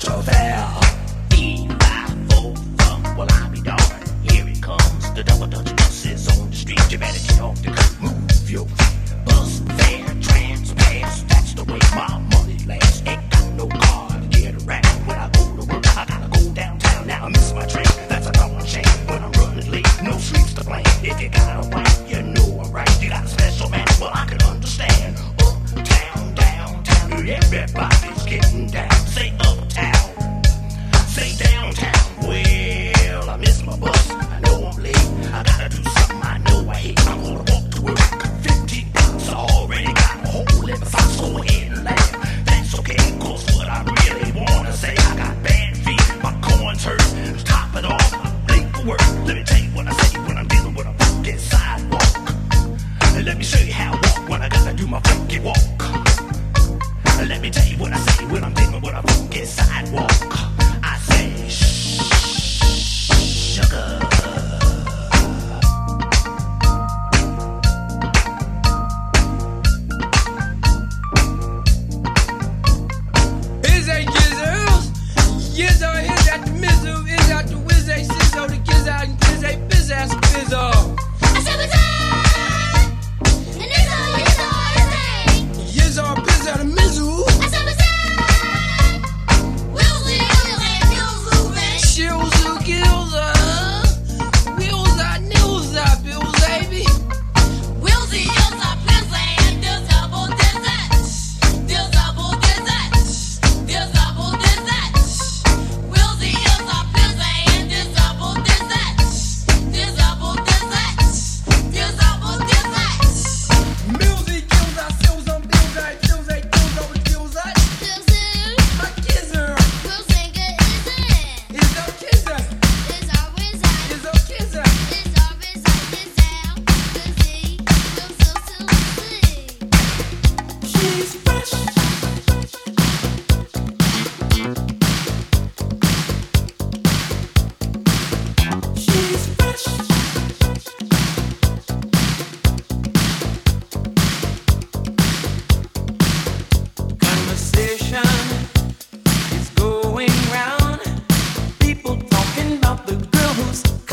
double Dutch house.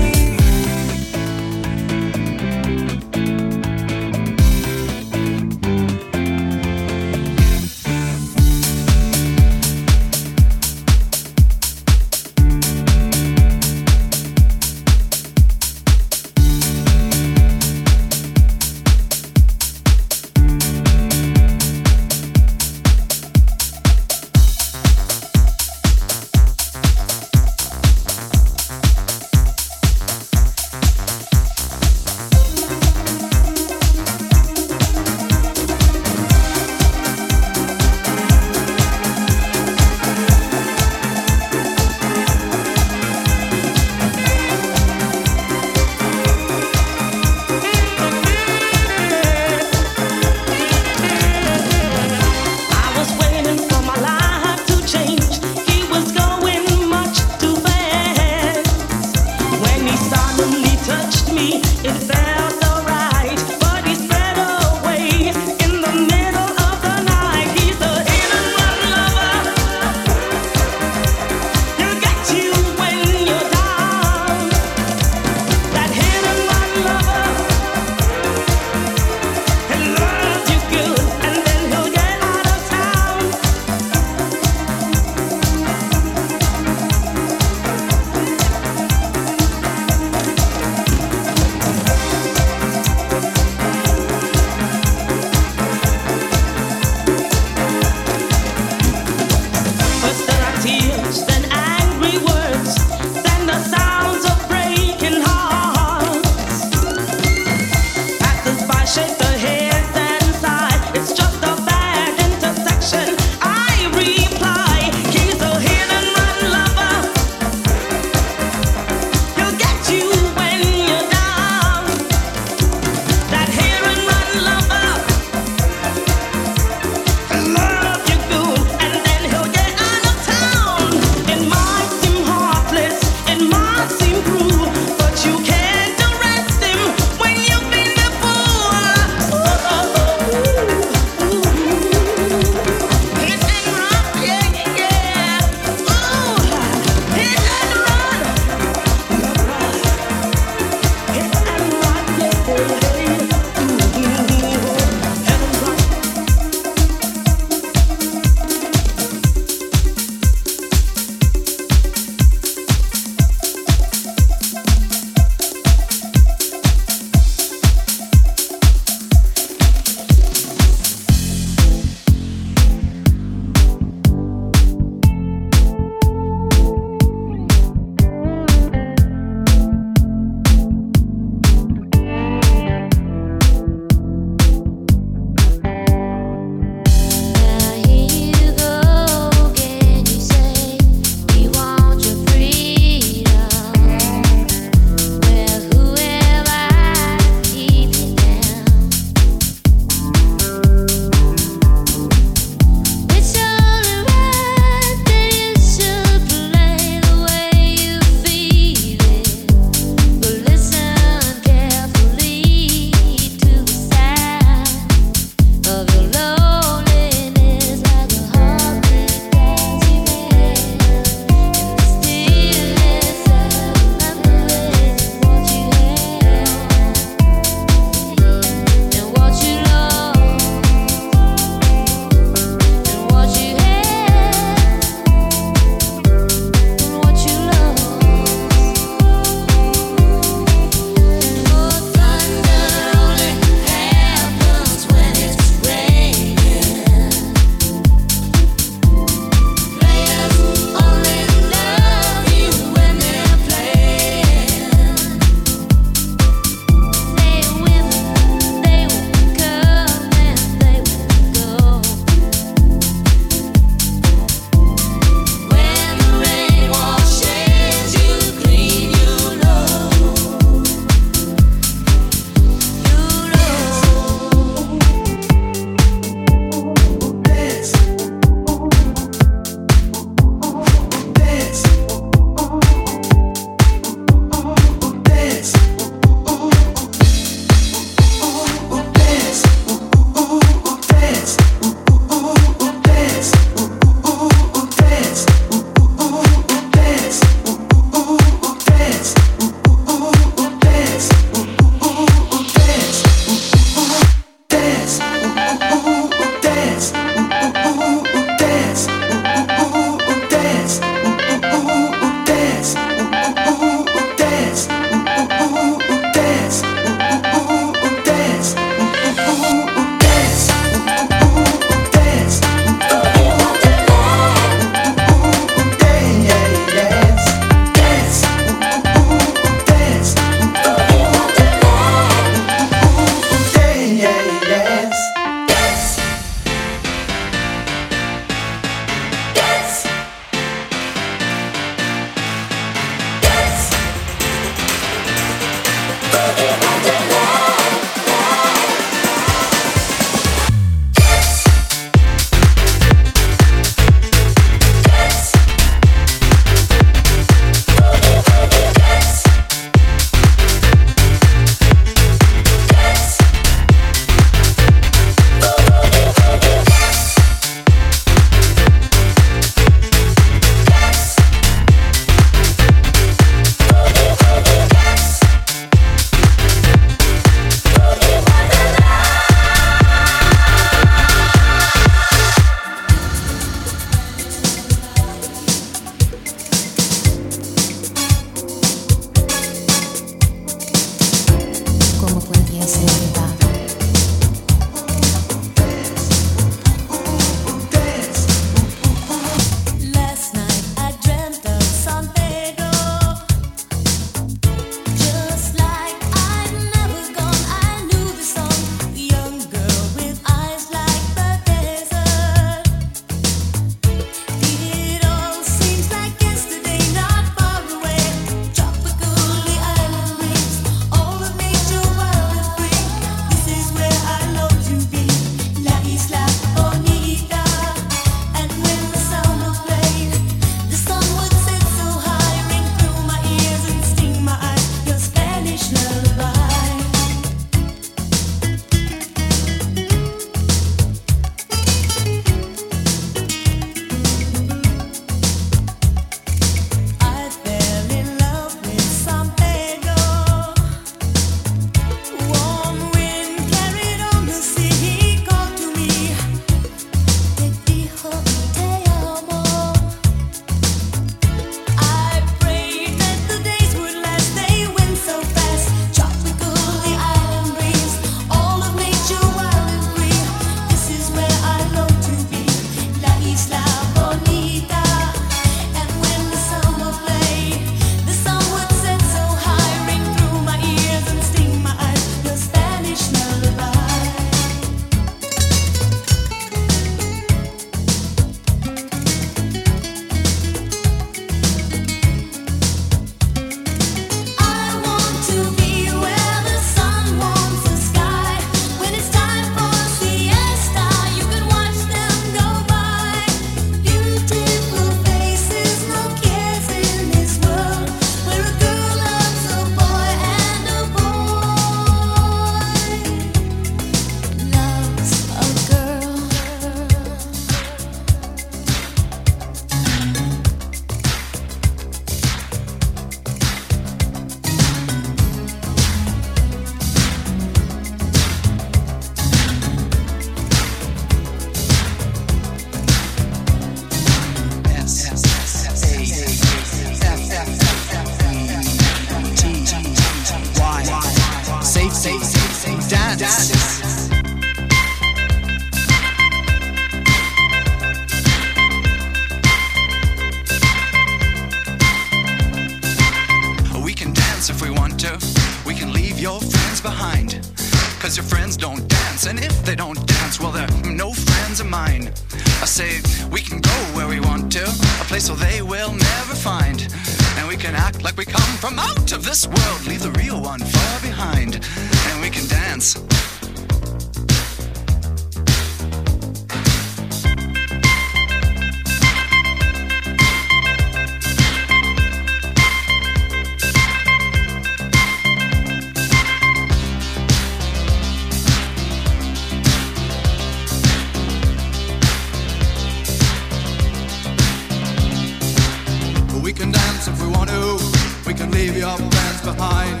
we want to. We can leave your friends behind.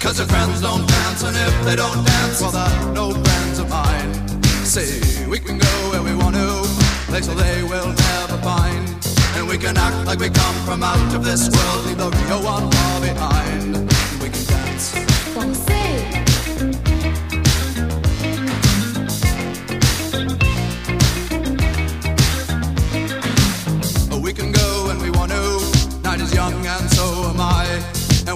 Cause your friends don't dance, and if they don't dance, well, they're no friends of mine. See, we can go where we want to, place where they will never find. And we can act like we come from out of this world, leave the real one far behind. We can dance. Don't say.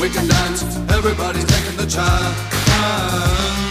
we can dance. Everybody's taking the chance.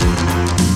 Thank you.